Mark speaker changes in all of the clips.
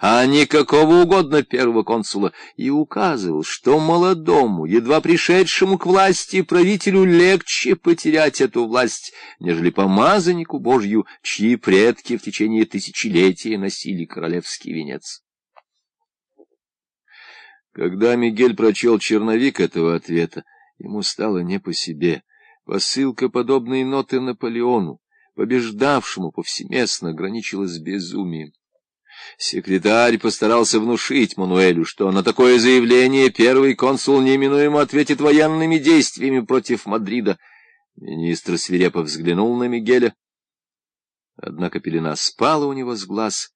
Speaker 1: а не какого угодно первого консула, и указывал, что молодому, едва пришедшему к власти правителю легче потерять эту власть, нежели помазаннику Божью, чьи предки в течение тысячелетия носили королевский венец. Когда Мигель прочел черновик этого ответа, ему стало не по себе. Посылка подобной ноты Наполеону, побеждавшему повсеместно, граничила безумием. Секретарь постарался внушить Мануэлю, что на такое заявление первый консул неминуемо ответит военными действиями против Мадрида. Министр свирепо взглянул на Мигеля. Однако пелена спала у него с глаз.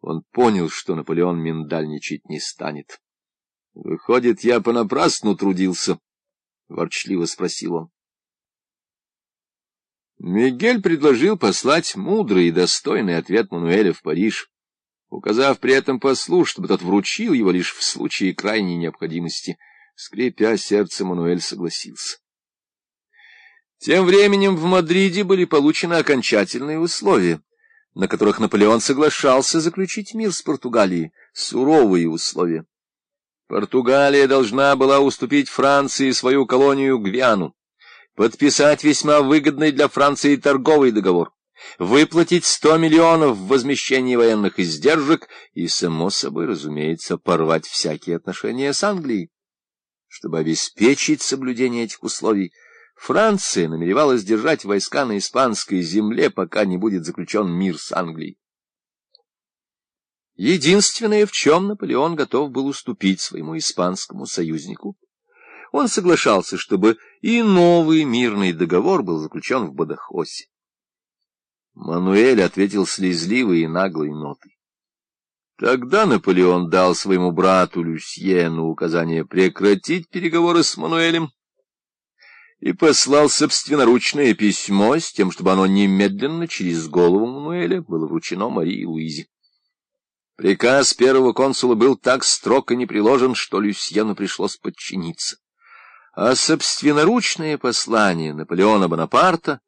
Speaker 1: Он понял, что Наполеон миндальничать не станет. — Выходит, я понапрасну трудился? — ворчливо спросил он. Мигель предложил послать мудрый и достойный ответ Мануэля в Париж указав при этом послу, чтобы тот вручил его лишь в случае крайней необходимости. Скрипя сердце, Мануэль согласился. Тем временем в Мадриде были получены окончательные условия, на которых Наполеон соглашался заключить мир с Португалией, суровые условия. Португалия должна была уступить Франции свою колонию Гвиану, подписать весьма выгодный для Франции торговый договор, выплатить сто миллионов в возмещении военных издержек и, само собой, разумеется, порвать всякие отношения с Англией. Чтобы обеспечить соблюдение этих условий, Франция намеревалась держать войска на испанской земле, пока не будет заключен мир с Англией. Единственное, в чем Наполеон готов был уступить своему испанскому союзнику, он соглашался, чтобы и новый мирный договор был заключен в Бадахосе. Мануэль ответил слезливой и наглой нотой. Тогда Наполеон дал своему брату Люсьену указание прекратить переговоры с Мануэлем и послал собственноручное письмо с тем, чтобы оно немедленно через голову Мануэля было вручено Марии Луизе. Приказ первого консула был так строг и непреложен, что Люсьену пришлось подчиниться. А собственноручное послание Наполеона Бонапарта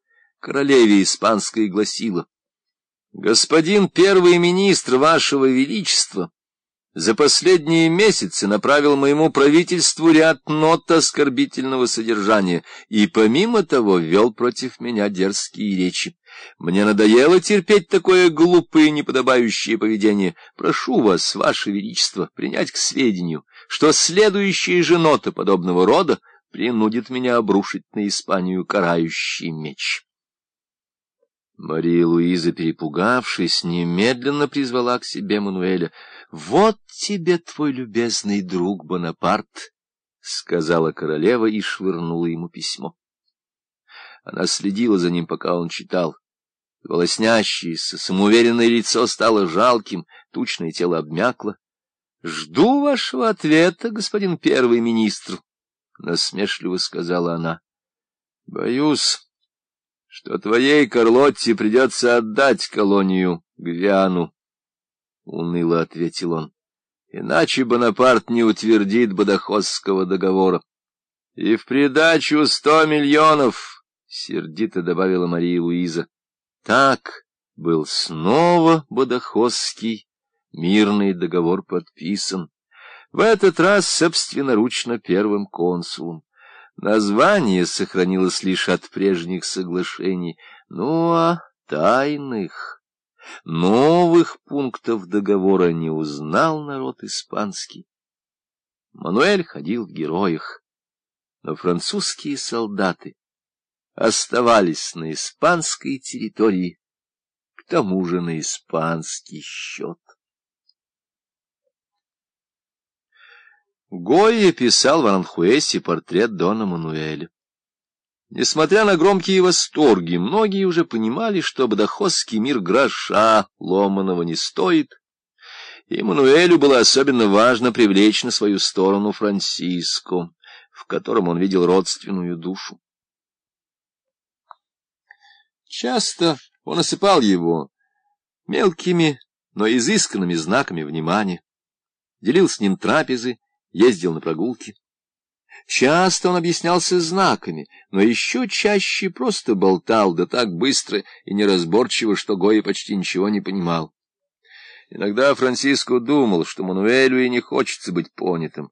Speaker 1: королеве испанской гласила, «Господин первый министр вашего величества за последние месяцы направил моему правительству ряд нот оскорбительного содержания и, помимо того, вел против меня дерзкие речи. Мне надоело терпеть такое глупое неподобающее поведение. Прошу вас, ваше величество, принять к сведению, что следующая же нота подобного рода принудит меня обрушить на Испанию карающий меч». Мария Луиза, перепугавшись, немедленно призвала к себе Мануэля. — Вот тебе твой любезный друг Бонапарт, — сказала королева и швырнула ему письмо. Она следила за ним, пока он читал. Волоснящееся, самоуверенное лицо стало жалким, тучное тело обмякло. — Жду вашего ответа, господин первый министр, — насмешливо сказала она. — Боюсь что твоей Карлотте придется отдать колонию Гвиану, — уныло ответил он. Иначе Бонапарт не утвердит Бадахосского договора. И в придачу сто миллионов, — сердито добавила Мария Луиза. Так был снова Бадахосский мирный договор подписан. В этот раз собственноручно первым консулом. Название сохранилось лишь от прежних соглашений, ну а тайных, новых пунктов договора не узнал народ испанский. Мануэль ходил в героях, но французские солдаты оставались на испанской территории, к тому же на испанский счет. Гойя писал в Аранхуэсе портрет Дона Мануэля. Несмотря на громкие восторги, многие уже понимали, что бодохосский мир гроша ломаного не стоит, и Мануэлю было особенно важно привлечь на свою сторону Франциско, в котором он видел родственную душу. Часто он осыпал его мелкими, но изысканными знаками внимания, делил с ним трапезы, ездил на прогулки. Часто он объяснялся знаками, но еще чаще просто болтал, да так быстро и неразборчиво, что Гоя почти ничего не понимал. Иногда Франциско думал, что Мануэлю и не хочется быть понятым,